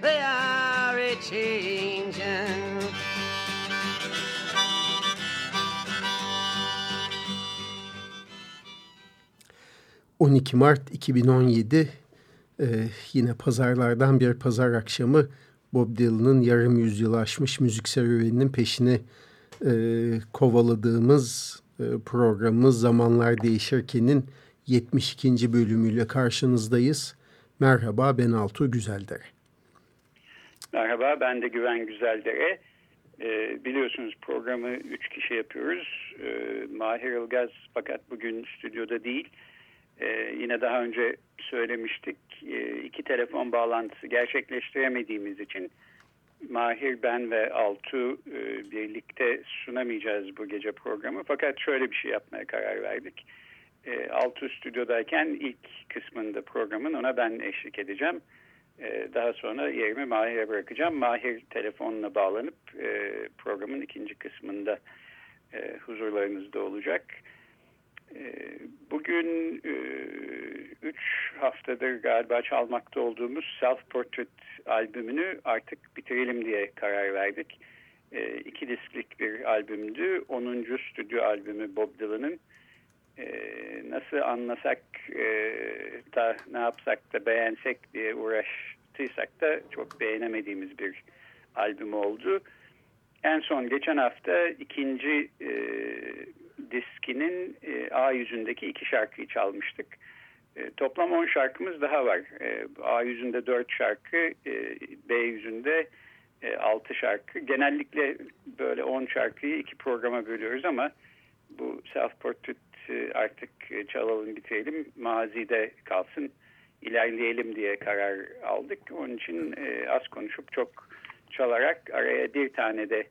they are a changing. 12 Mart 2017 e, yine pazarlardan bir pazar akşamı Bob Dylan'ın yarım yüzyılı aşmış müzik serüveninin peşine e, kovaladığımız e, programımız Zamanlar Değişirken'in 72. bölümüyle karşınızdayız. Merhaba ben Altuğ Güzeldere. Merhaba ben de Güven Güzeldere. Ee, biliyorsunuz programı üç kişi yapıyoruz. Ee, Mahir Ilgaz fakat bugün stüdyoda değil. Ee, yine daha önce söylemiştik. Ee, iki telefon bağlantısı gerçekleştiremediğimiz için Mahir, ben ve Altu e, birlikte sunamayacağız bu gece programı. Fakat şöyle bir şey yapmaya karar verdik. E, Altu stüdyodayken ilk kısmında programın ona ben eşlik edeceğim. E, daha sonra yerimi Mahir'e bırakacağım. Mahir telefonla bağlanıp e, programın ikinci kısmında e, huzurlarınızda olacak. E, bugün e, üç haftadır galiba çalmakta olduğumuz Self Portrait albümünü artık bitirelim diye karar verdik. İki disklik bir albümdü. 10. stüdyo albümü Bob Dylan'ın. E, nasıl anlasak e, da ne yapsak da beğensek diye uğraştıysak da çok beğenemediğimiz bir albüm oldu. En son geçen hafta ikinci e, diskinin e, A yüzündeki iki şarkıyı çalmıştık. E, toplam 10 şarkımız daha var. E, A yüzünde 4 şarkı, e, B yüzünde e, 6 şarkı. Genellikle böyle 10 şarkıyı iki programa bölüyoruz ama bu Self Portrait artık e, çalalım bitirelim, mazide kalsın, ilerleyelim diye karar aldık. Onun için e, az konuşup çok çalarak araya bir tane de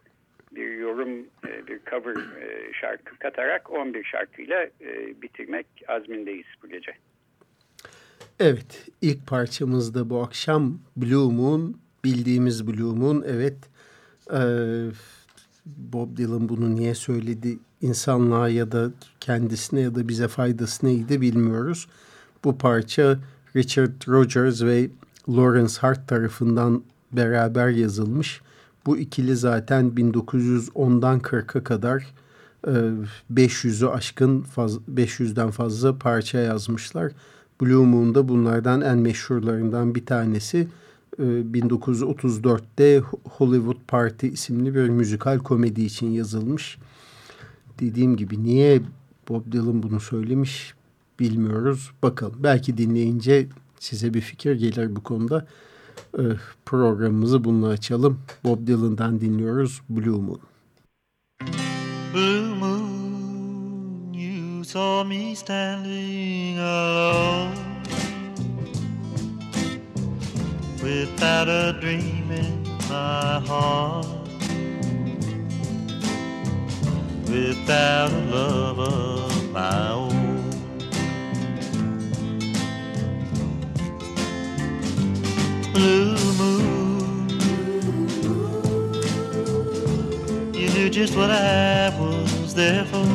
bir yorum, e, bir cover şarkı katarak 11 şarkıyla bitirmek azmindeyiz bu gece. Evet, ilk parçamızda bu akşam Blue Moon, bildiğimiz Blue Moon. Evet, Bob Dylan bunu niye söyledi insanlığa ya da kendisine ya da bize faydası neydi bilmiyoruz. Bu parça Richard Rogers ve Lawrence Hart tarafından beraber yazılmış. Bu ikili zaten 1910'dan 40'a kadar 500'ü aşkın 500'den fazla parça yazmışlar. Blue Moon'da bunlardan en meşhurlarından bir tanesi 1934'te Hollywood Party isimli bir müzikal komedi için yazılmış. Dediğim gibi niye Bob Dylan bunu söylemiş bilmiyoruz. Bakalım belki dinleyince size bir fikir gelir bu konuda. Programımızı bununla açalım. Bob Dylan'dan dinliyoruz Blue Moon. Blue moon, you saw me standing alone Without a dream in my heart Without a love of my own Blue moon You knew just what I was there for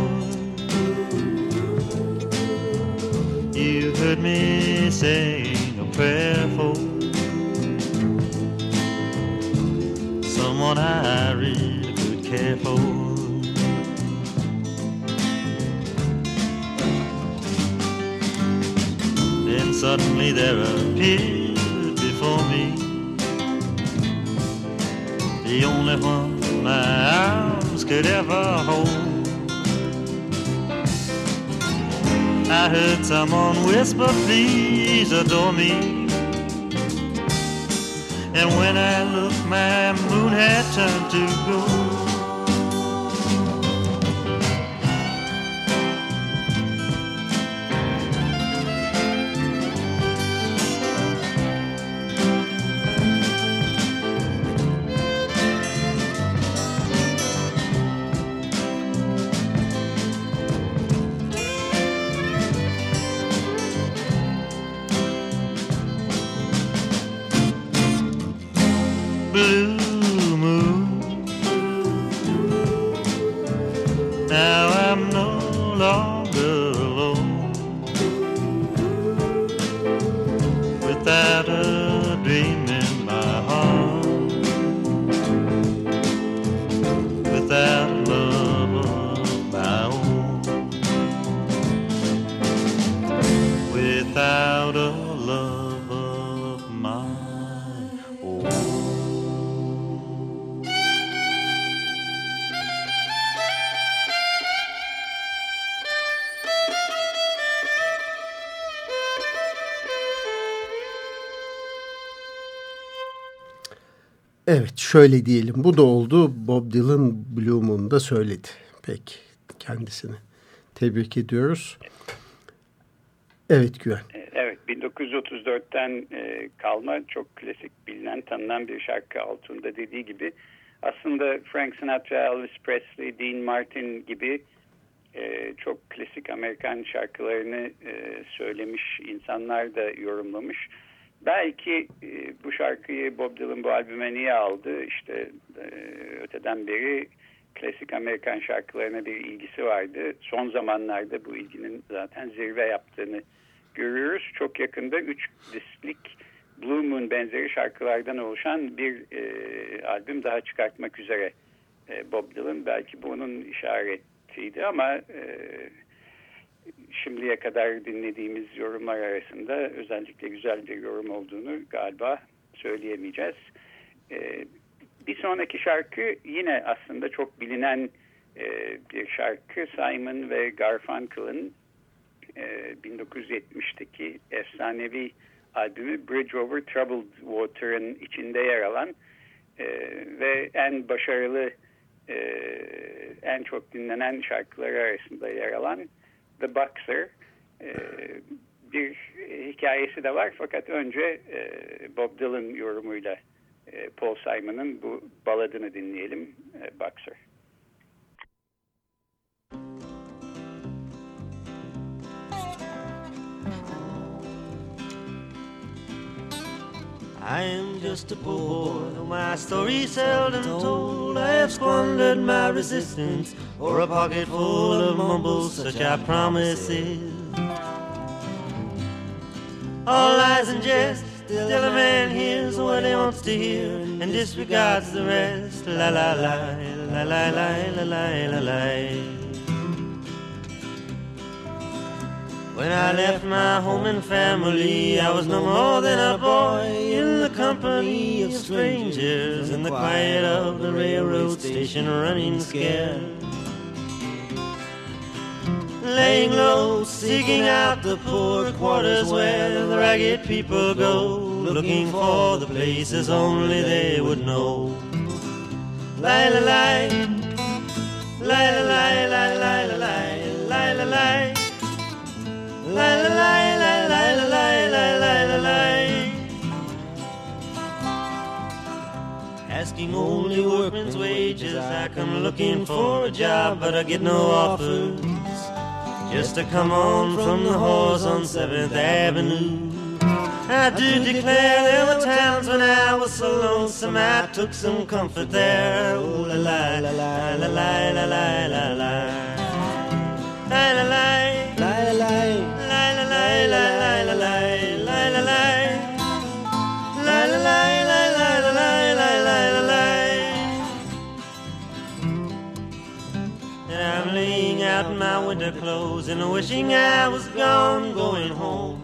You heard me sing a prayer for someone I really could care for. Then suddenly there appeared before me the only one my arms could ever hold. I heard someone whisper, please adore me. And when I looked, my moon had turned to gold. Evet şöyle diyelim bu da oldu Bob Dylan Blue Moon'da söyledi. Peki kendisini tebrik ediyoruz. Evet Güven. Evet 1934'ten e, kalma çok klasik bilinen tanınan bir şarkı altında dediği gibi aslında Frank Sinatra, Elvis Presley, Dean Martin gibi e, çok klasik Amerikan şarkılarını e, söylemiş insanlar da yorumlamış. Belki e, bu şarkıyı Bob Dylan bu albüme niye aldı? İşte e, öteden beri klasik Amerikan şarkılarına bir ilgisi vardı. Son zamanlarda bu ilginin zaten zirve yaptığını görüyoruz. Çok yakında 3 disklik Blue Moon benzeri şarkılardan oluşan bir e, albüm daha çıkartmak üzere e, Bob Dylan. Belki bunun işaretiydi ama e, şimdiye kadar dinlediğimiz yorumlar arasında özellikle güzel bir yorum olduğunu galiba söyleyemeyeceğiz. E, bir sonraki şarkı yine aslında çok bilinen e, bir şarkı Simon ve Garfunkel'ın e, 1970'teki efsanevi albümü Bridge Over Troubled Water'ın içinde yer alan e, ve en başarılı e, en çok dinlenen şarkıları arasında yer alan The Boxer e, bir hikayesi de var fakat önce e, Bob Dylan yorumuyla e, Paul Simon'ın bu baladını dinleyelim e, Boxer. I am just a poor boy, though my story's seldom told. I have squandered my resistance for a pocket full of mumbles, such are promises. All lies and jest, still a man hears what he wants to hear and disregards the rest. La la la, la la la la la la la. When I left my home and family, I was no more than a boy in the company of strangers in the quiet of the railroad station, running scared. Laying low, seeking out the poor quarters where the ragged people go, looking for the places only they would know. Lie, lie, lie, lie, lie, lie, lie, lie, lie, lie, Asking only workman's wages I come looking for a job but I get no offers Just to come on from the horse on 7th Avenue I do declare there were times when I was so lonesome I took some comfort there Oh la la la la la la la la la La la la la my winter clothes and wishing I was gone going home.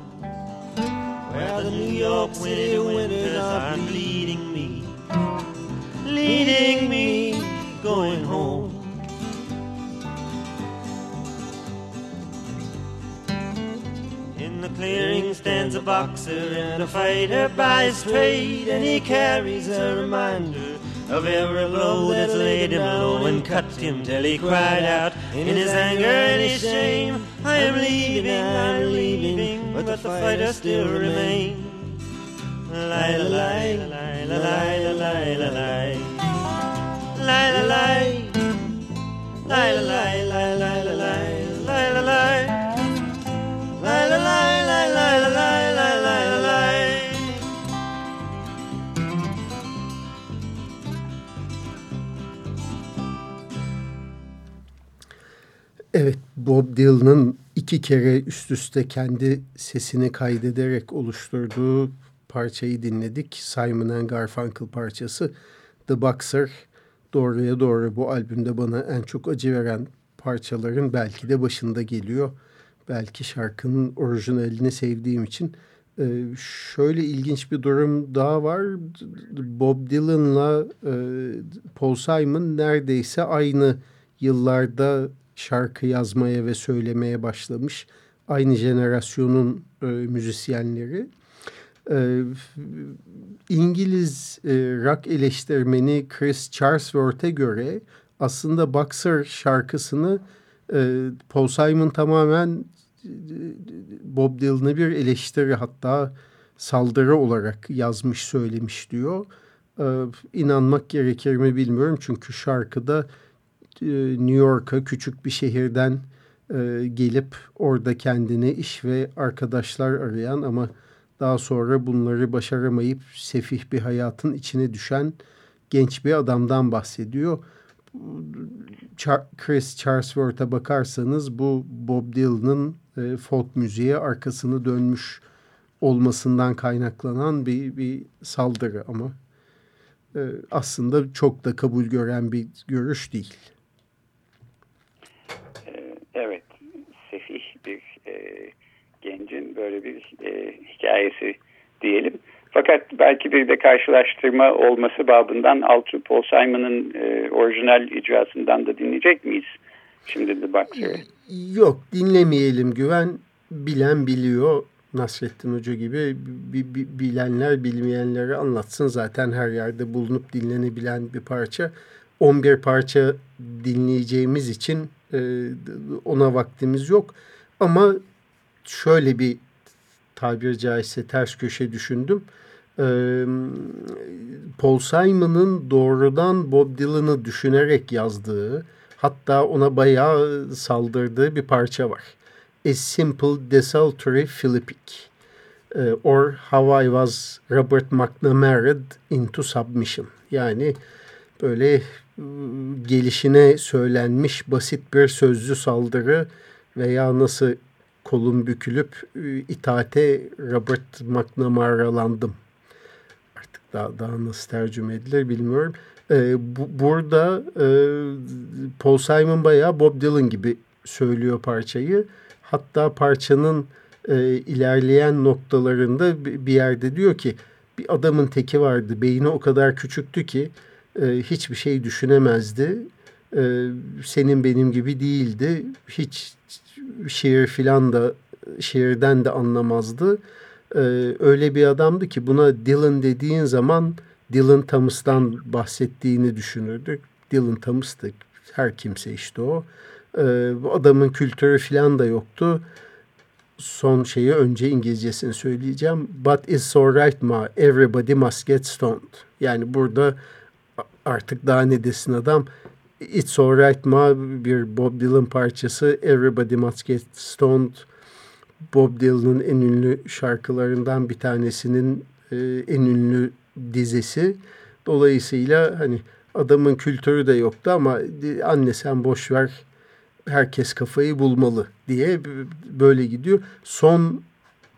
Where the New York City winters are leading me, leading me going home. In the clearing stands a boxer and a fighter by his trade, and he carries a reminder of every blow that's laid him low and cut him till he cried out in his anger and his shame, I am leaving, I'm leaving, but the fighter still remains. Lie, lie, lie, lie, lie, lie, lie, lie, lie. Lie, lie, lie, lie, lie, lie, lie, lie, lie. Lie, Bob Dylan'ın iki kere üst üste kendi sesini kaydederek oluşturduğu parçayı dinledik. Simon Garfunkel parçası The Boxer. Doğruya doğru bu albümde bana en çok acı veren parçaların belki de başında geliyor. Belki şarkının orijinalini sevdiğim için. Ee, şöyle ilginç bir durum daha var. Bob Dylan'la e, Paul Simon neredeyse aynı yıllarda şarkı yazmaya ve söylemeye başlamış. Aynı jenerasyonun e, müzisyenleri. E, İngiliz e, rock eleştirmeni Chris Charlesworth'e göre aslında Boxer şarkısını e, Paul Simon tamamen Bob Dylan'a bir eleştiri hatta saldırı olarak yazmış söylemiş diyor. E, inanmak gerekir mi bilmiyorum çünkü şarkıda New York'a küçük bir şehirden e, gelip orada kendine iş ve arkadaşlar arayan ama daha sonra bunları başaramayıp sefih bir hayatın içine düşen genç bir adamdan bahsediyor. Chris Charlesworth'a bakarsanız bu Bob Dylan'ın e, folk müziğe arkasını dönmüş olmasından kaynaklanan bir, bir saldırı ama e, aslında çok da kabul gören bir görüş değil. Evet, sefih bir e, gencin böyle bir e, hikayesi diyelim. Fakat belki bir de karşılaştırma olması babından Altı Paul Simon'ın e, orijinal icrasından da dinleyecek miyiz? Şimdi de Boxer'ı. Yok dinlemeyelim Güven. Bilen biliyor. Nasrettin Hoca gibi bilenler bilmeyenleri anlatsın. Zaten her yerde bulunup dinlenebilen bir parça. 11 parça dinleyeceğimiz için e, ona vaktimiz yok. Ama şöyle bir tabiri caizse ters köşe düşündüm. E, Paul Simon'ın doğrudan Bob Dylan'ı düşünerek yazdığı hatta ona bayağı saldırdığı bir parça var. A Simple Desultory Philippic e, or How I Was Robert McNamara'd into Submission. Yani böyle gelişine söylenmiş basit bir sözlü saldırı veya nasıl kolum bükülüp itaate Robert McNamaralandım. Artık daha, daha nasıl tercüme edilir bilmiyorum. Ee, bu, burada e, Paul Simon bayağı Bob Dylan gibi söylüyor parçayı. Hatta parçanın e, ilerleyen noktalarında bir yerde diyor ki bir adamın teki vardı. Beyni o kadar küçüktü ki e, hiçbir şey düşünemezdi. E, senin benim gibi değildi. Hiç şiir filan da şiirden de anlamazdı. E, öyle bir adamdı ki buna Dylan dediğin zaman Dylan Thomas'tan bahsettiğini düşünürdük. Dylan Thomas'tı her kimse işte o. E, bu adamın kültürü filan da yoktu. Son şeyi önce İngilizcesini söyleyeceğim. But it's alright ma, everybody must get stoned. Yani burada artık daha ne desin adam. It's Alright Ma bir Bob Dylan parçası. Everybody Must Get Stoned. Bob Dylan'ın en ünlü şarkılarından bir tanesinin e, en ünlü dizesi. Dolayısıyla hani adamın kültürü de yoktu ama anne sen boş ver herkes kafayı bulmalı diye böyle gidiyor. Son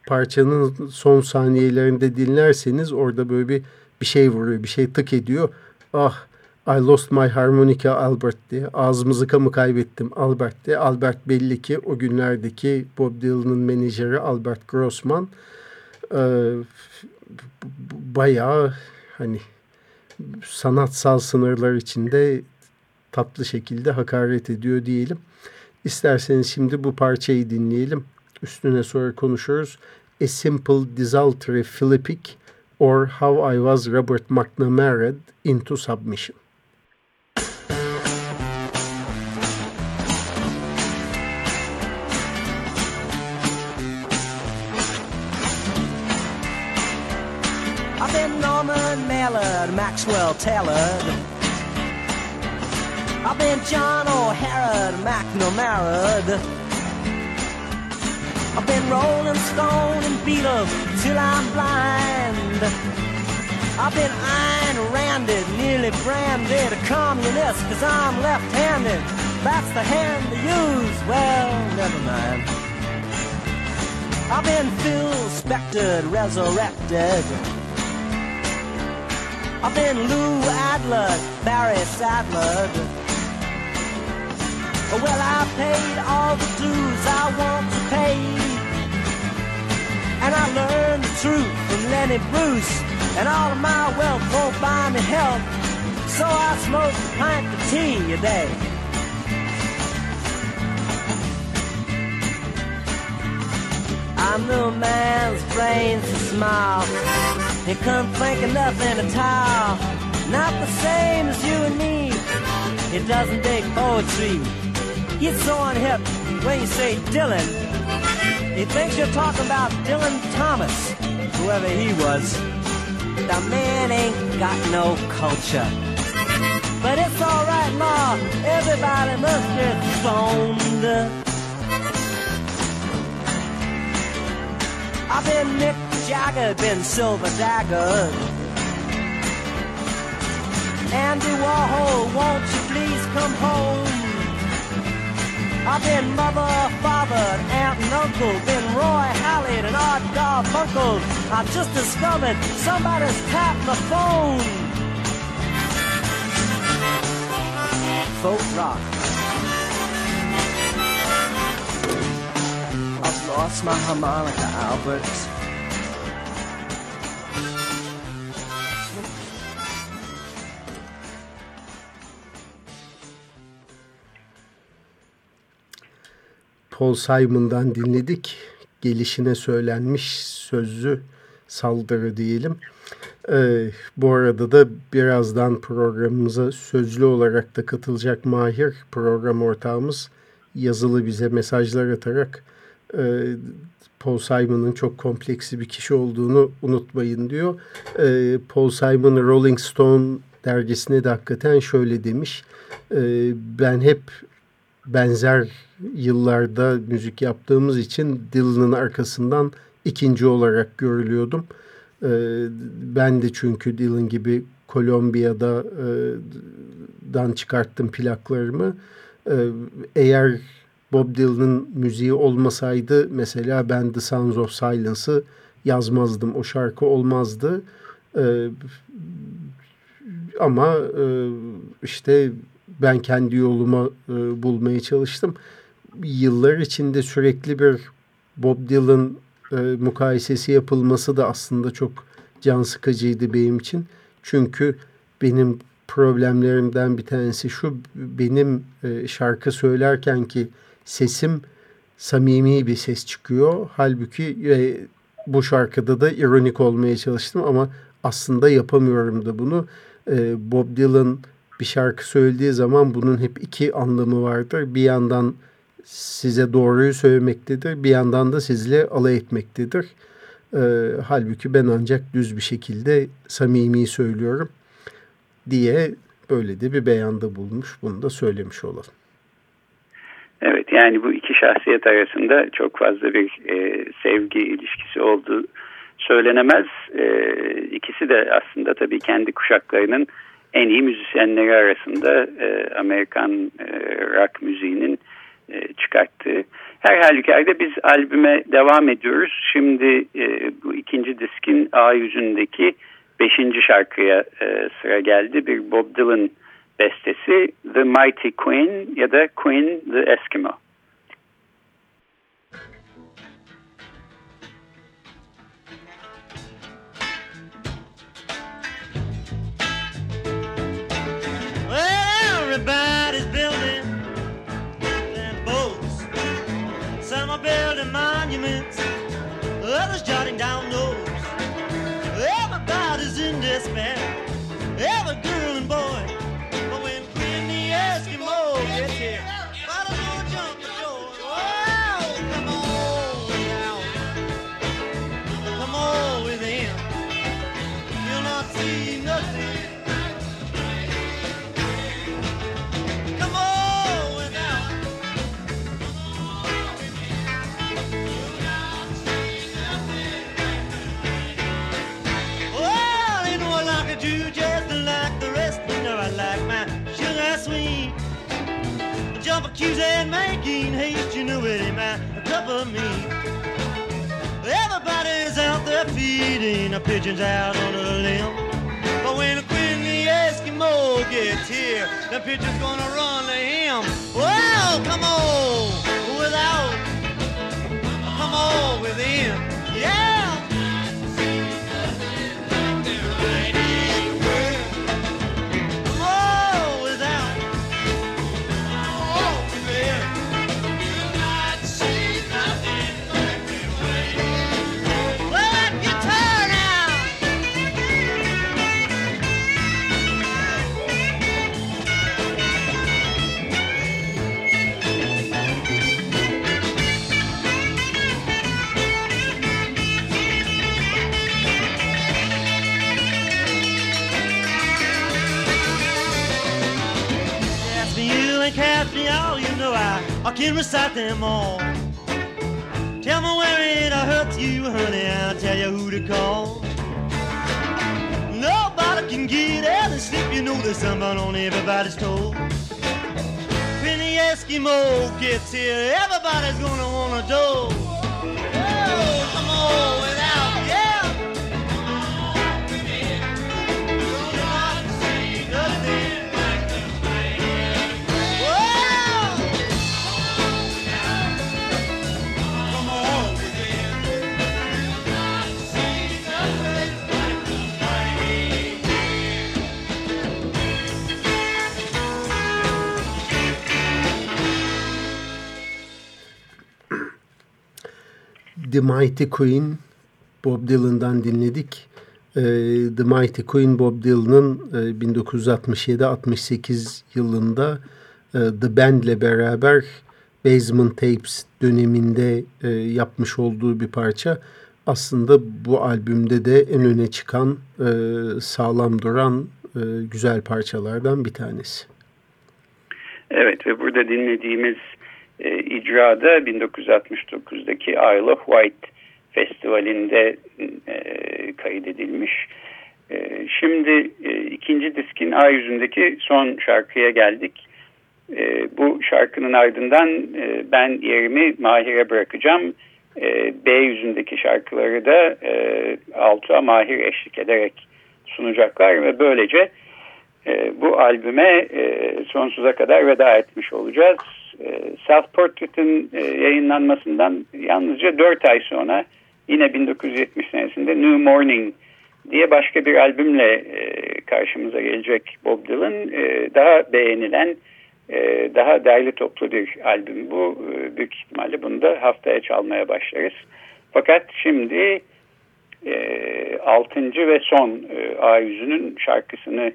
parçanın son saniyelerinde dinlerseniz orada böyle bir bir şey vuruyor, bir şey tık ediyor ah I lost my harmonica Albert diye ağzımızı mı kaybettim Albert diye. Albert belli ki o günlerdeki Bob Dylan'ın menajeri Albert Grossman e, bayağı hani sanatsal sınırlar içinde tatlı şekilde hakaret ediyor diyelim. İsterseniz şimdi bu parçayı dinleyelim. üstüne sonra konuşuruz. A Simple Desultory Philippic or How I Was Robert McNamara into Submission. I've been Norman Mallard, Maxwell Taylor. I've been John O'Hara, McNamara. I've been Rolling Stone and Beatles till I'm blind. I've been Ayn Randed, nearly branded a communist cause I'm left-handed. That's the hand to use. Well, never mind. I've been Phil Spector, resurrected. I've been Lou Adler, Barry Sadler. Well, I paid all the dues I want to pay. And I learned the truth from Lenny Bruce. And all of my wealth won't buy me health. So I smoke a pint of tea a day. I'm the man's brains to smile. He couldn't think of nothing at all. Not the same as you and me. He doesn't dig poetry. He's so unhip when you say Dylan. He thinks you're talking about Dylan Thomas, whoever he was. The man ain't got no culture. But it's alright, Ma. Everybody must get stoned. I've been Mick Jagger, been Silver Dagger. Andy Warhol, won't you please come home? I've been mother, father, aunt and uncle, been Roy Hallett and Art Garfunkel. I've just discovered somebody's tapped my phone. Folk rock. I've lost my harmonica, Albert. Paul Simon'dan dinledik. Gelişine söylenmiş sözlü saldırı diyelim. Ee, bu arada da birazdan programımıza sözlü olarak da katılacak Mahir program ortağımız yazılı bize mesajlar atarak e, Paul Simon'ın çok kompleksi bir kişi olduğunu unutmayın diyor. E, Paul Simon Rolling Stone dergisine de hakikaten şöyle demiş. E, ben hep benzer yıllarda müzik yaptığımız için Dylan'ın arkasından ikinci olarak görülüyordum. E, ben de çünkü Dylan gibi Kolombiya'da e, çıkarttım plaklarımı. E, eğer Bob Dylan'ın müziği olmasaydı mesela ben The Sounds of Silence'ı yazmazdım. O şarkı olmazdı. E, ama e, işte ben kendi yolumu e, bulmaya çalıştım. Yıllar içinde sürekli bir Bob Dylan e, mukayesesi yapılması da aslında çok can sıkıcıydı benim için. Çünkü benim problemlerimden bir tanesi şu benim e, şarkı söylerken ki sesim samimi bir ses çıkıyor. Halbuki e, bu şarkıda da ironik olmaya çalıştım ama aslında yapamıyorum da bunu. E, Bob Dylan bir şarkı söylediği zaman bunun hep iki anlamı vardır. Bir yandan size doğruyu söylemektedir, bir yandan da sizle alay etmektedir. E, halbuki ben ancak düz bir şekilde samimi söylüyorum diye böyle de bir beyanda bulmuş. Bunu da söylemiş olalım. Evet yani bu iki şahsiyet arasında çok fazla bir e, sevgi ilişkisi olduğu söylenemez. E, ikisi de aslında tabii kendi kuşaklarının en iyi müzisyenleri arasında e, Amerikan e, rock müziğinin e, çıkarttığı. Her halükarda biz albüme devam ediyoruz. Şimdi e, bu ikinci diskin A yüzündeki beşinci şarkıya e, sıra geldi. Bir Bob Dylan bestesi The Mighty Queen ya da Queen the Eskimo. It ain't my cup of meat. Everybody's out there feeding the pigeons out on the limb. But when the Queen the Eskimo gets here, the pigeon's gonna run to him. Well, come on, without, come on within, yeah. Can recite them all. Tell me where it hurts you, honey, I'll tell you who to call. Nobody can get out and sleep, you know there's somebody on everybody's toe. When the Eskimo gets here, everybody's gonna wanna do. The Mighty Queen Bob Dylan'dan dinledik. Ee, The Mighty Queen Bob Dylan'ın e, 1967-68 yılında e, The Band'le beraber Basement Tapes döneminde e, yapmış olduğu bir parça. Aslında bu albümde de en öne çıkan, e, sağlam duran e, güzel parçalardan bir tanesi. Evet ve burada dinlediğimiz e, icrada 1969'daki Isle of Wight Festivali'nde e, kaydedilmiş. E, şimdi e, ikinci diskin A yüzündeki son şarkıya geldik. Bu şarkının ardından ben yerimi Mahir'e bırakacağım. B yüzündeki şarkıları da e, Altuğ'a Mahir eşlik ederek sunacaklar ve böylece bu albüme sonsuza kadar veda etmiş olacağız. E, Self Portrait'in e, yayınlanmasından yalnızca 4 ay sonra yine 1970 senesinde New Morning diye başka bir albümle e, karşımıza gelecek Bob Dylan. E, daha beğenilen, daha değerli toplu bir albüm bu. Büyük ihtimalle bunu da haftaya çalmaya başlarız. Fakat şimdi 6. ve son A yüzünün şarkısını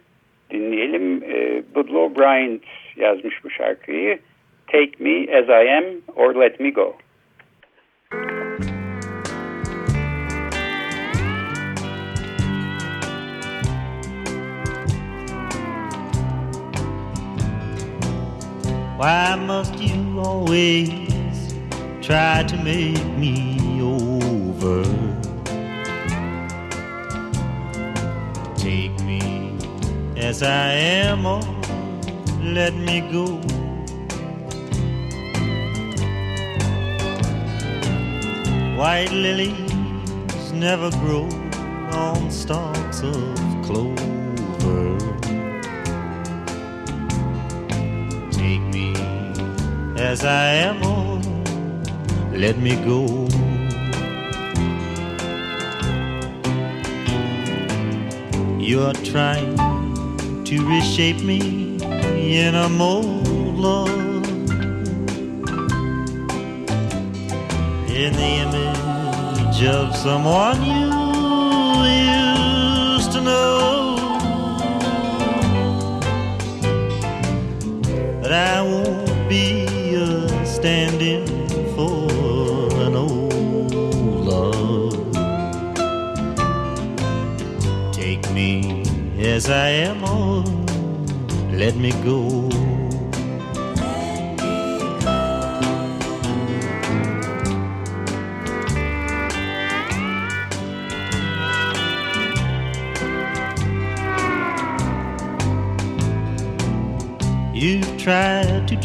dinleyelim. Budlow Bryant yazmış bu şarkıyı. Take me as I am or let me go. Why must you always try to make me over? Take me as I am or let me go. White lilies never grow on stalks of clover. Take me as I am, or let me go. You're trying to reshape me in a mold, in the image of someone you used to know. But I won't be a stand-in for an old love. Take me as I am, or let me go.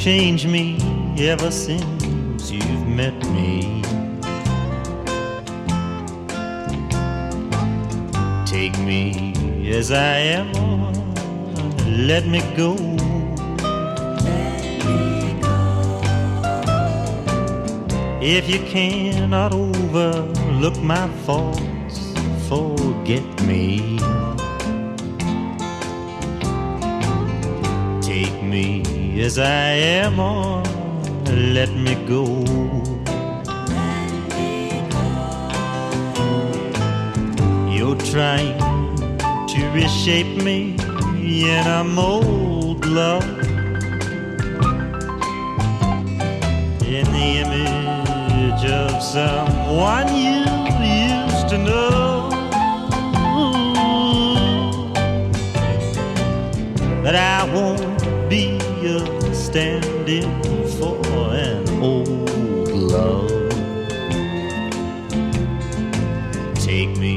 Tried to change me ever since you've met me. Take me as I am, or let me go. If you cannot overlook my faults, forget me. Take me as I am, or let me go. You're trying to reshape me in a mold, love. In the image of someone you used to know. But I won't be a stand-in for an old love. Take me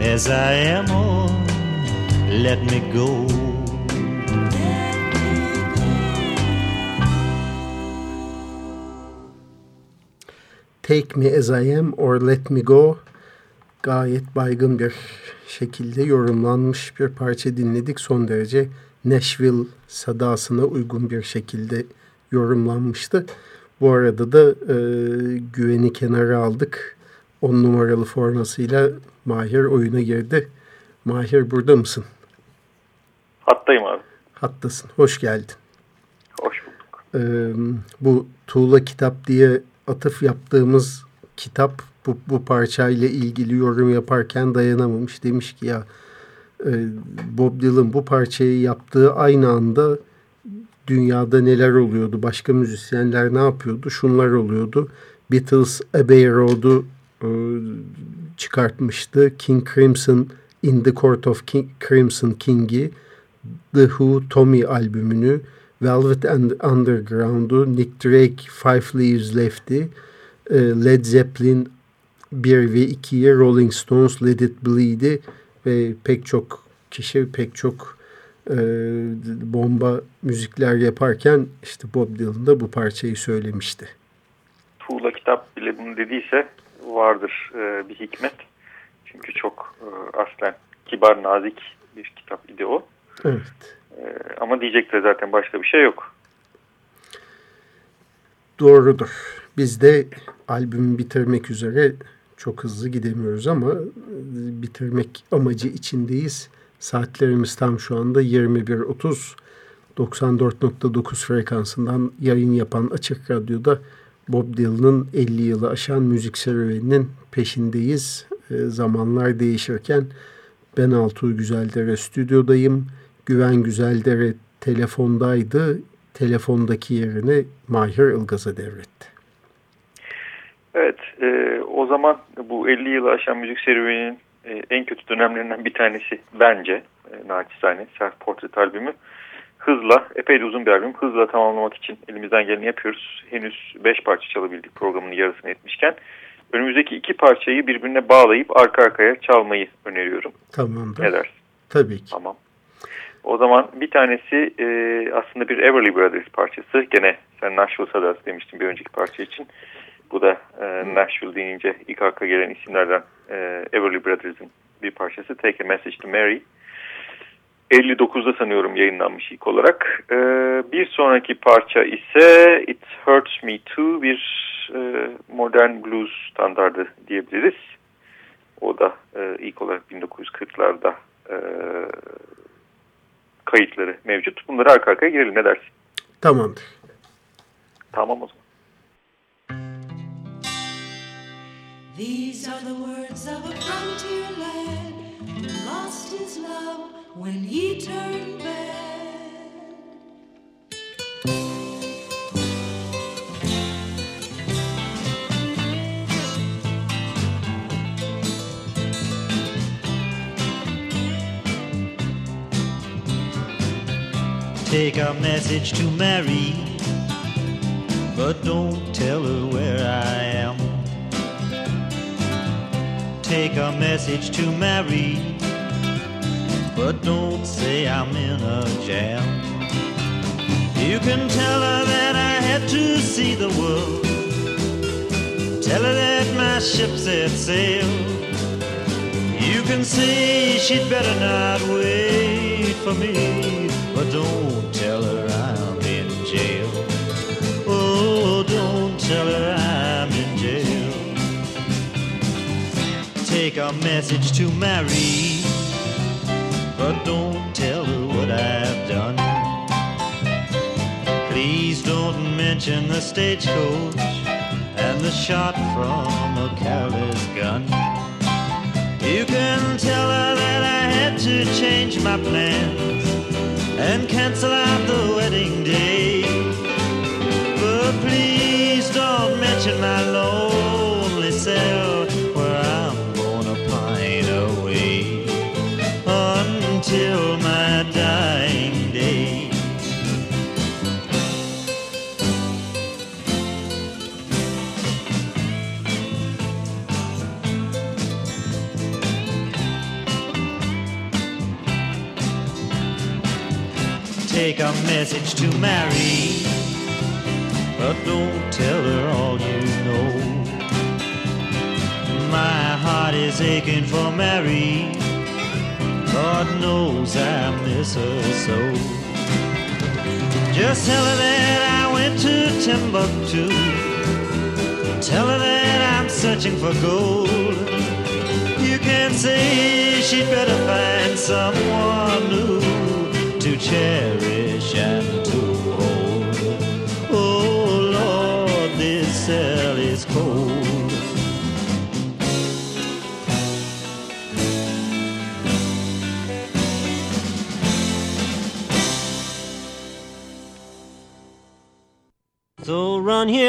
as I am, or let me go. Take Me As I Am or Let Me Go gayet baygın bir şekilde yorumlanmış bir parça dinledik. Son derece Nashville sadasına uygun bir şekilde yorumlanmıştı. Bu arada da e, güveni kenara aldık. 10 numaralı formasıyla Mahir oyuna girdi. Mahir burada mısın? Hattayım abi. Hattasın. Hoş geldin. Hoş bulduk. Ee, bu Tuğla kitap diye atıf yaptığımız kitap bu, bu parçayla ilgili yorum yaparken dayanamamış. Demiş ki ya e, Bob Dylan bu parçayı yaptığı aynı anda dünyada neler oluyordu? Başka müzisyenler ne yapıyordu? Şunlar oluyordu. Beatles Abbey Road'u e, çıkartmıştı. King Crimson In the Court of King, Crimson King'i The Who Tommy albümünü Velvet and Underground'u Nick Drake Five Leaves Left'i e, Led Zeppelin 1 ve 2'yi Rolling Stones Let It Bleed'i ve pek çok kişi pek çok e, bomba müzikler yaparken işte Bob Dylan da bu parçayı söylemişti. Tuğla kitap bile bunu dediyse vardır e, bir hikmet. Çünkü çok e, aslen kibar nazik bir kitap idi o. Evet. E, ama diyecek de zaten başka bir şey yok. Doğrudur. Biz de albümü bitirmek üzere çok hızlı gidemiyoruz ama bitirmek amacı içindeyiz. Saatlerimiz tam şu anda 21.30. 94.9 frekansından yayın yapan Açık Radyo'da Bob Dylan'ın 50 yılı aşan müzik serüveninin peşindeyiz. E, zamanlar değişirken ben Altuğ Güzeldere stüdyodayım. Güven Güzeldere telefondaydı. Telefondaki yerini Mahir Ilgaz'a devretti. Evet, e, o zaman bu 50 yılı aşan müzik serüveninin e, en kötü dönemlerinden bir tanesi bence, e, naçizane, Self Portrait albümü. Hızla, epey de uzun bir albüm, hızla tamamlamak için elimizden geleni yapıyoruz. Henüz 5 parça çalabildik programın yarısını etmişken. Önümüzdeki iki parçayı birbirine bağlayıp arka arkaya çalmayı öneriyorum. Tamamdır. Ne dersin? Tabii ki. Tamam. O zaman bir tanesi e, aslında bir Everly Brothers parçası. Gene sen Nashville Sadası demiştin bir önceki parça için. Bu da e, Nashville deyince ilk akla gelen isimlerden e, Everly Brothers'ın bir parçası. Take a Message to Mary. 59'da sanıyorum yayınlanmış ilk olarak. E, bir sonraki parça ise It Hurts Me Too bir e, modern blues standardı diyebiliriz. O da e, ilk olarak 1940'larda e, kayıtları mevcut. Bunları arka arkaya girelim ne dersin? Tamamdır. Tamam o zaman. These are the words of a frontier lad who lost his love when he turned bad. Take a message to Mary, but don't tell her where Take a message to Mary, but don't say I'm in a jam. You can tell her that I had to see the world. Tell her that my ship set sail. You can say she'd better not wait for me, but don't tell her I'm in jail. Oh, don't tell her Take a message to Mary, but don't tell her what I've done. Please don't mention the stagecoach and the shot from a careless gun. You can tell her that I had to change my plans and cancel out the wedding day. But please don't mention my lonely until my dying day. Take a message to Mary, but don't tell her all you know. My heart is aching for Mary. God knows I miss her so. Just tell her that I went to Timbuktu. Tell her that I'm searching for gold. You can say she'd better find someone new to cherish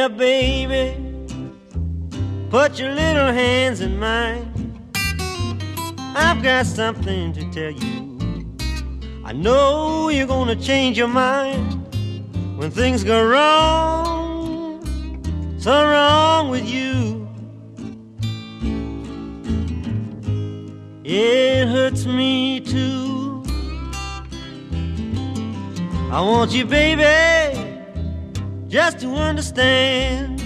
here, baby. Put your little hands in mine. I've got something to tell you. I know you're gonna change your mind when things go wrong. So wrong with you. It hurts me too. I want you, baby, just to understand.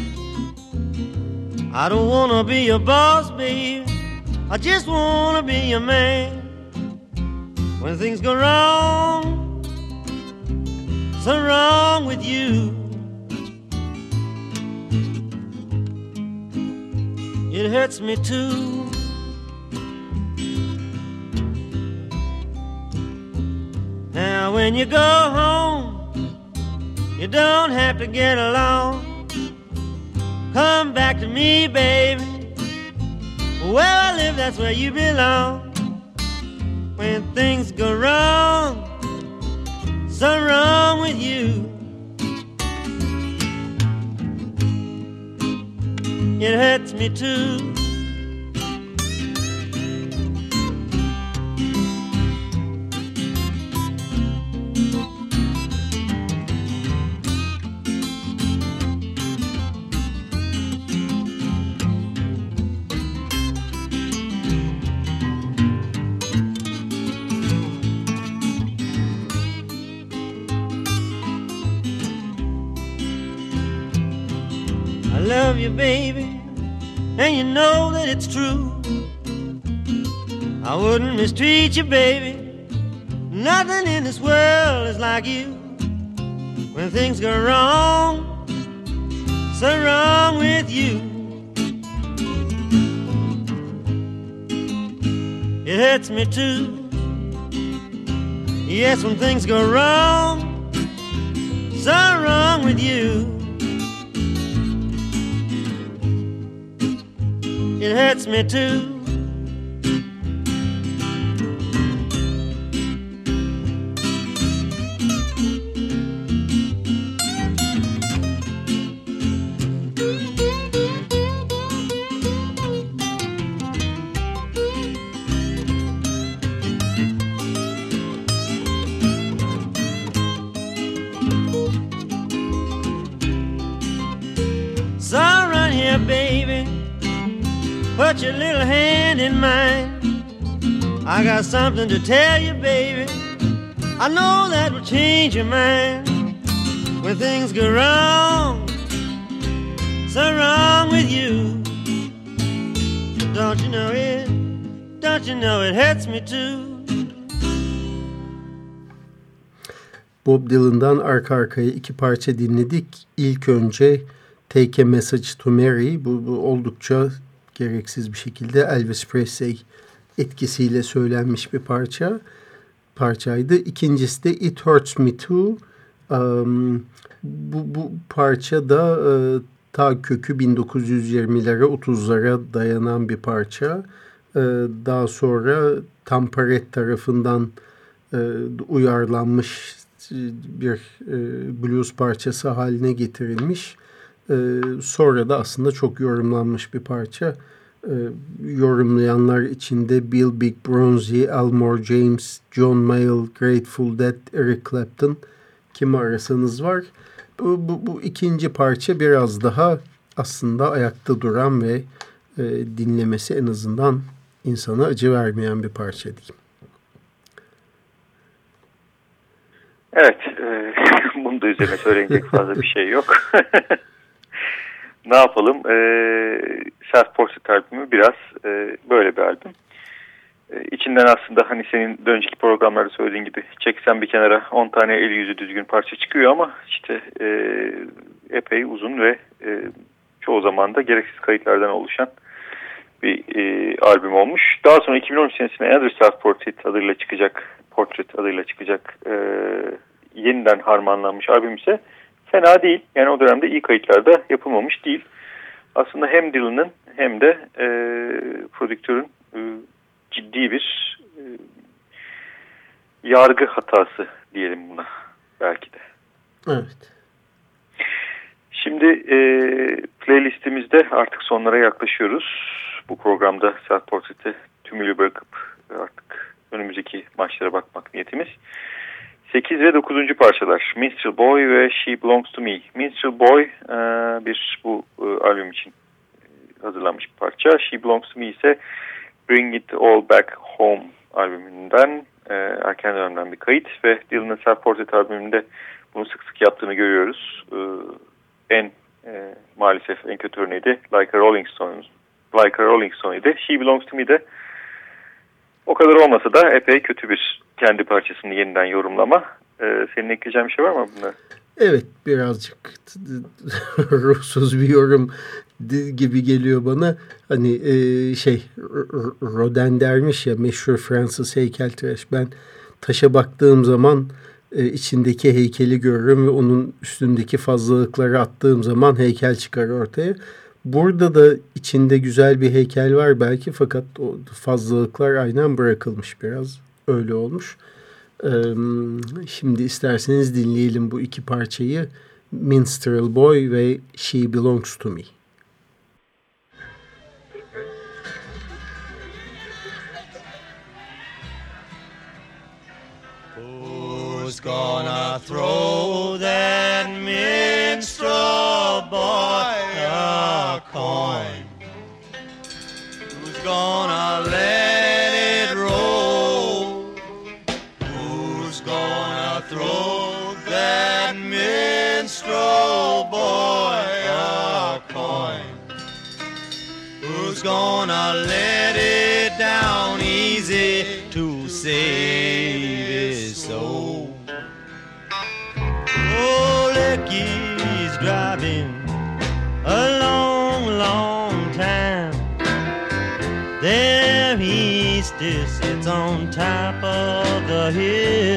I don't wanna be your boss, babe. I just wanna be your man. When things go wrong, something wrong with you. It hurts me too. Now, when you go home, you don't have to get along. Come back to me, baby. Where I live, that's where you belong. When things go wrong, something wrong with you. It hurts me too. Baby, and you know that it's true. I wouldn't mistreat you, baby. Nothing in this world is like you. When things go wrong, so wrong with you. It hurts me too. Yes, when things go wrong, so wrong with you. It hurts me too. Your little hand in mine. I got something to tell you, baby. I know that will change your mind when things go wrong, so wrong with you. Don't you know it? Don't you know it hurts me too? Bob Dylan'dan arka arkaya iki parça dinledik. İlk önce Take a Message to Mary. Bu, bu oldukça gereksiz bir şekilde Elvis Presley etkisiyle söylenmiş bir parça parçaydı. İkincisi de It Hurts Me Too. Um, bu, bu parça da e, ta kökü 1920'lere 30'lara dayanan bir parça. E, daha sonra Tamparet tarafından e, uyarlanmış bir e, blues parçası haline getirilmiş. E, sonra da aslında çok yorumlanmış bir parça. E, yorumlayanlar içinde Bill Big Bronzy, Elmore James, John Mayall, Grateful Dead, Eric Clapton kimi arasanız var. Bu, bu, bu ikinci parça biraz daha aslında ayakta duran ve e, dinlemesi en azından insana acı vermeyen bir parça diyeyim. Evet, e, bunun da üzerine söyleyecek fazla bir şey yok. ne yapalım? E, Self Portrait albümü biraz e, böyle bir albüm. E, içinden aslında hani senin önceki programlarda söylediğin gibi çeksen bir kenara 10 tane el yüzü düzgün parça çıkıyor ama işte e, epey uzun ve e, çoğu zaman da gereksiz kayıtlardan oluşan bir e, albüm olmuş. Daha sonra 2013 senesinde Another Self Portrait adıyla çıkacak Portrait adıyla çıkacak e, yeniden harmanlanmış albüm ise fena değil. Yani o dönemde iyi kayıtlarda yapılmamış değil. Aslında hem Dylan'ın hem de e, prodüktörün e, ciddi bir e, yargı hatası diyelim buna belki de. Evet. Şimdi e, playlistimizde artık sonlara yaklaşıyoruz. Bu programda Self Portrait'i tümüyle bırakıp artık önümüzdeki maçlara bakmak niyetimiz. 8 ve 9. parçalar Minstrel Boy ve She Belongs to Me. Minstrel Boy e, bir bu e, albüm için hazırlanmış bir parça. She Belongs to Me ise Bring It All Back Home albümünden e, erken dönemden bir kayıt ve Dylan'ın Self albümünde bunu sık sık yaptığını görüyoruz. E, en e, maalesef en kötü örneği de Like a Rolling Stone Like a Rolling Stone idi. She Belongs to Me de o kadar olmasa da epey kötü bir kendi parçasını yeniden yorumlama. Ee, senin ekleyeceğin bir şey var mı bunda? Evet birazcık ruhsuz bir yorum gibi geliyor bana. Hani e, şey Rodin dermiş ya meşhur Fransız heykeltıraş. Ben taşa baktığım zaman e, içindeki heykeli görürüm ve onun üstündeki fazlalıkları attığım zaman heykel çıkar ortaya. Burada da içinde güzel bir heykel var belki fakat o fazlalıklar aynen bırakılmış biraz. Öyle olmuş. Şimdi isterseniz dinleyelim bu iki parçayı. Minstrel Boy ve She Belongs to Me. Who's gonna throw that minstrel boy a gonna let it down easy to save his soul? Oh, Lecky's driving a long, long time. There he still sits on top of the hill,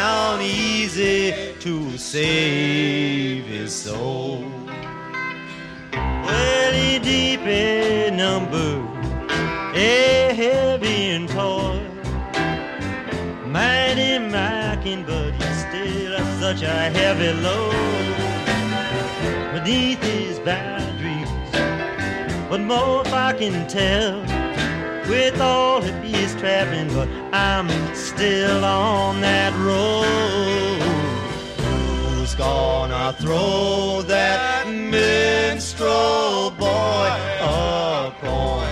down easy to save his soul. Well, he deep in number, a heavy and tall. mighty mocking, but he's still such a heavy load beneath his boundaries. What more if I can tell? With all of his traveling, but I'm still on that road. Who's gonna throw that minstrel boy a coin?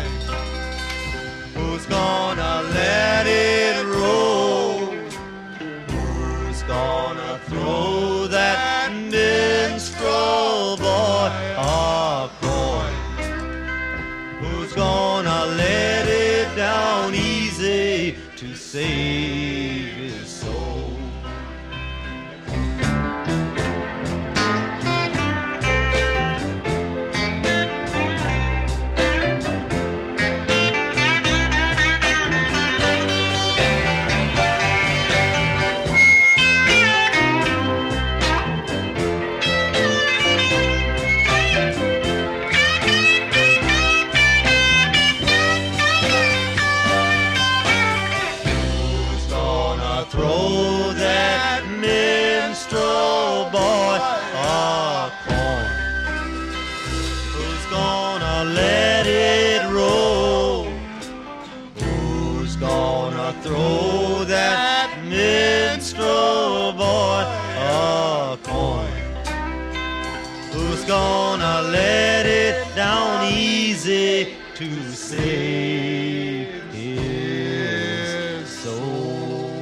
To save his soul?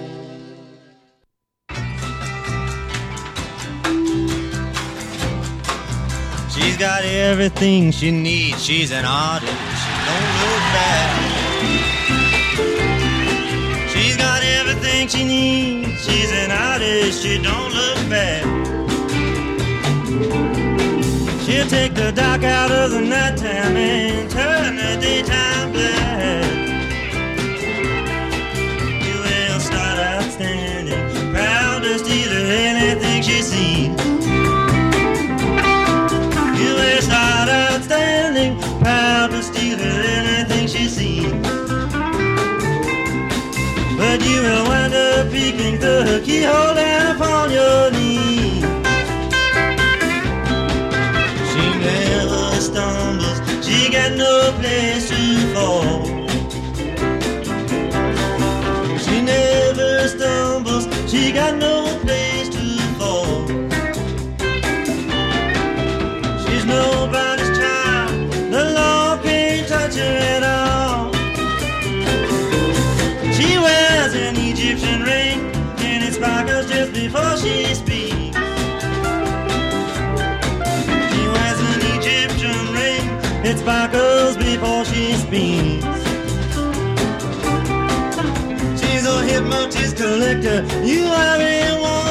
She's got everything she needs. She's an artist. She don't look back. She's got everything she needs. She's an artist. She don't look back. She'll take the dark out of the nighttime and turn the daytime black. You will start out standing, proud to steal anything she sees. You will start out standing, proud to steal anything she sees. But you will wind up peeking through her keyhole down got no place to fall. She never stumbles, she got no place to fall. She's nobody's child, the law can't touch her at all. She wears an Egyptian ring, and it sparkles just before she speaks. Sparkles before she speaks. She's a hypnotist collector, you are a walking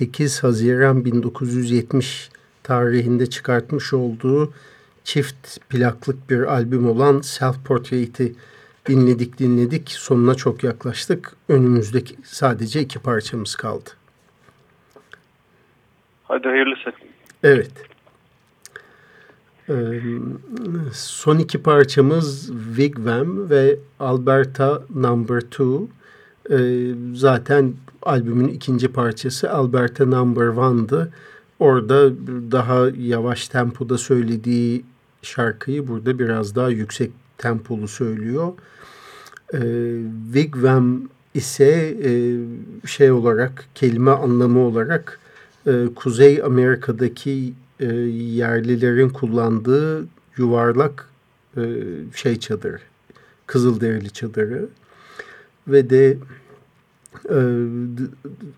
8 Haziran 1970 tarihinde çıkartmış olduğu çift plaklık bir albüm olan Self Portrait'i dinledik dinledik. Sonuna çok yaklaştık. Önümüzdeki sadece iki parçamız kaldı. Hadi hayırlısı. Evet. Ee, son iki parçamız Wigwam ve Alberta Number 2. Ee, zaten albümün ikinci parçası Alberta Number 1'dı. orada daha yavaş tempoda söylediği şarkıyı burada biraz daha yüksek tempolu söylüyor. E, Wigwam ise e, şey olarak kelime anlamı olarak e, Kuzey Amerika'daki e, yerlilerin kullandığı yuvarlak e, şey çadır, Kızılderili çadırı ve de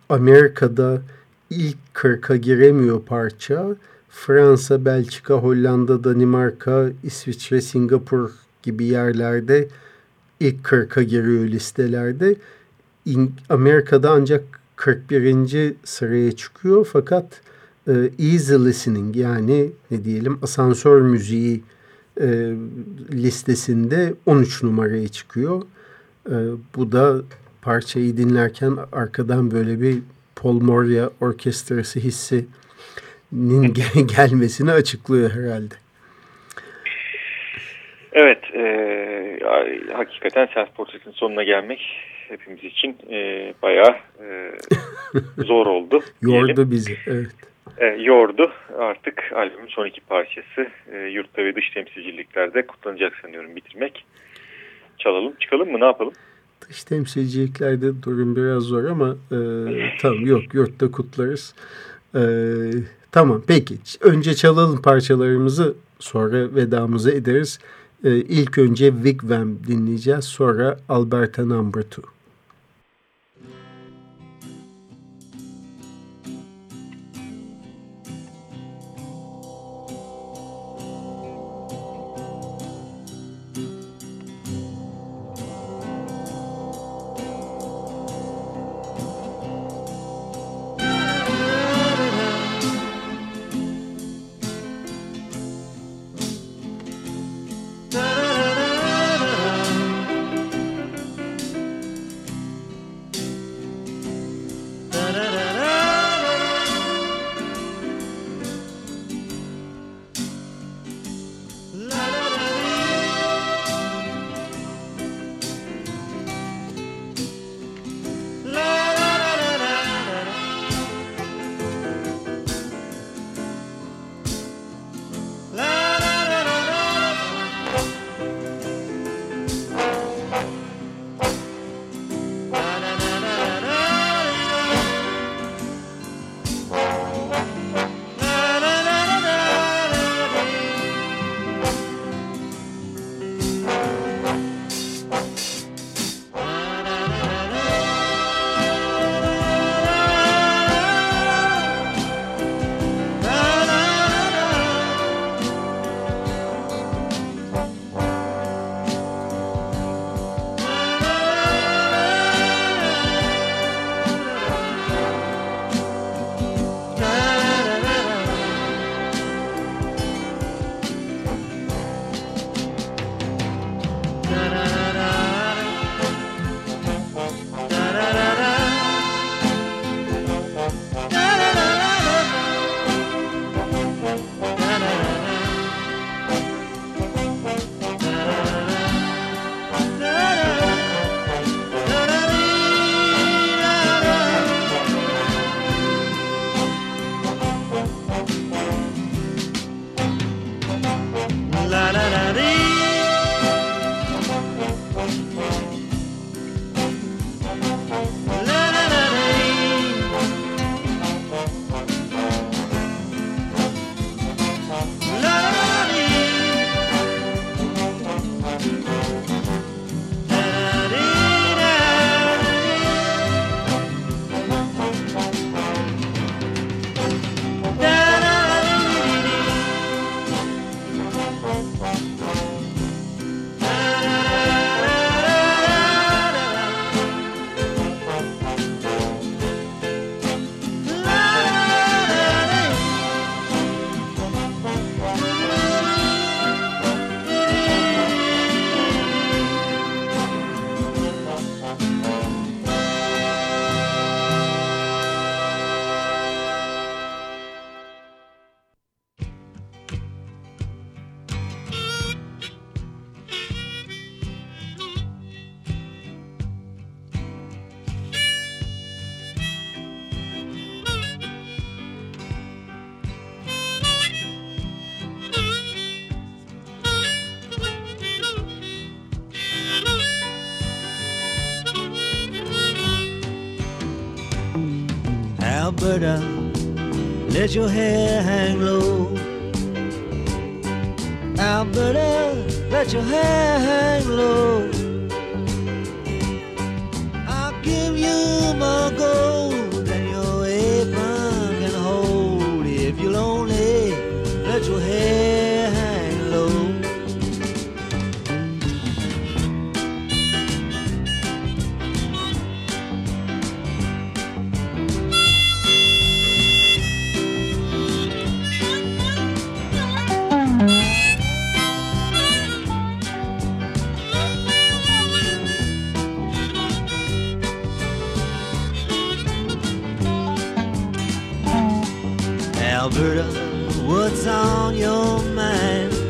Amerika'da ilk 40'a giremiyor parça. Fransa, Belçika, Hollanda, Danimarka, İsviçre, Singapur gibi yerlerde ilk 40'a giriyor listelerde. Amerika'da ancak 41. sıraya çıkıyor fakat e, easy listening yani ne diyelim asansör müziği e, listesinde 13 numaraya çıkıyor. E, bu da parçayı dinlerken arkadan böyle bir Paul Moria orkestrası hissinin gelmesini açıklıyor herhalde. Evet, e, hakikaten Self Portrait'in sonuna gelmek hepimiz için e, bayağı e, zor oldu. Yordu bizi, evet. E, yordu. Artık albümün son iki parçası e, yurtta ve dış temsilciliklerde kutlanacak sanıyorum bitirmek. Çalalım, çıkalım mı, ne yapalım? Dış temsilciliklerde durum biraz zor ama e, tamam yok yurtta kutlarız. E, tamam peki önce çalalım parçalarımızı sonra vedamızı ederiz. E, ilk önce Wigwam dinleyeceğiz sonra Alberta Number 2. let your Alberta, what's on your mind?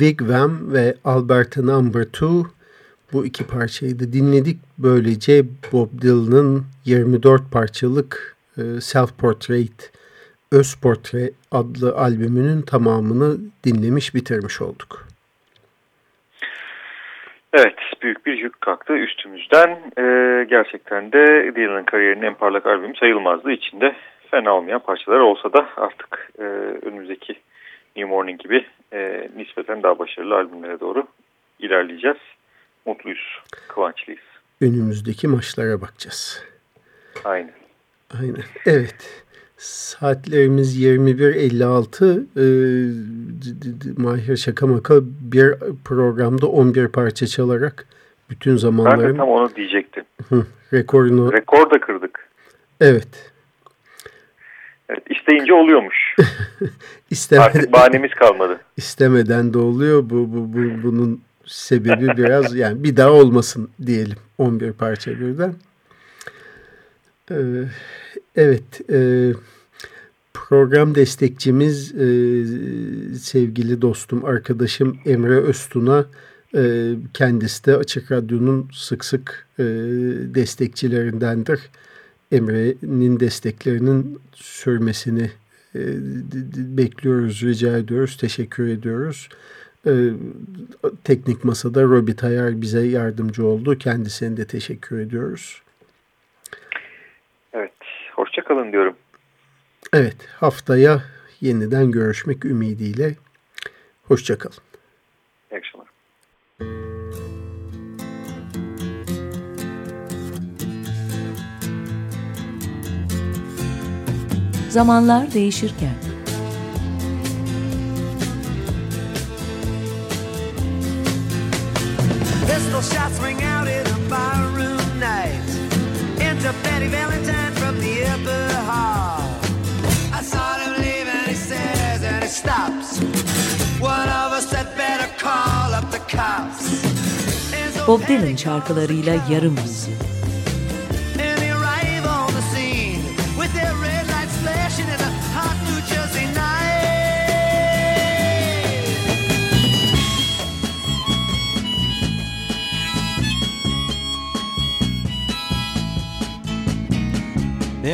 Wigwam ve Alberta Number 2 bu iki parçayı da dinledik. Böylece Bob Dylan'ın 24 parçalık e, Self Portrait, Öz Portre adlı albümünün tamamını dinlemiş bitirmiş olduk. Evet, büyük bir yük kalktı üstümüzden. Ee, gerçekten de Dylan'ın kariyerinin en parlak albümü sayılmazdı. İçinde fena olmayan parçalar olsa da artık e, önümüzdeki New Morning gibi e, nispeten daha başarılı albümlere doğru ilerleyeceğiz. Mutluyuz, kıvançlıyız. Önümüzdeki maçlara bakacağız. Aynen. Aynen. Evet. Saatlerimiz 21.56. Ee, Mahir Şakamaka bir programda 11 parça çalarak bütün zamanların... Ben de tam onu diyecektim. Hı, rekorunu... Rekor da kırdık. Evet. Evet, isteyince oluyormuş. İstemeden, Artık bahanemiz kalmadı. İstemeden de oluyor. Bu, bu, bu, bunun sebebi biraz yani bir daha olmasın diyelim 11 parça birden. Ee, evet. E, program destekçimiz e, sevgili dostum, arkadaşım Emre Öztun'a e, kendisi de Açık Radyo'nun sık sık e, destekçilerindendir. Emre'nin desteklerinin sürmesini e, bekliyoruz, rica ediyoruz, teşekkür ediyoruz. E, teknik masada Robi Tayar bize yardımcı oldu. Kendisine de teşekkür ediyoruz. Evet, hoşçakalın diyorum. Evet, haftaya yeniden görüşmek ümidiyle. Hoşçakalın. Zamanlar değişirken Pistol shots ring out in a barroom night. Enter Betty Valentine from the upper hall. I saw him leave and he says and he stops. What cops. And so Bob Dylan şarkılarıyla yarım yüzyıl.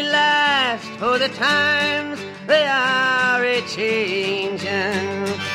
last, for the times they are a changing.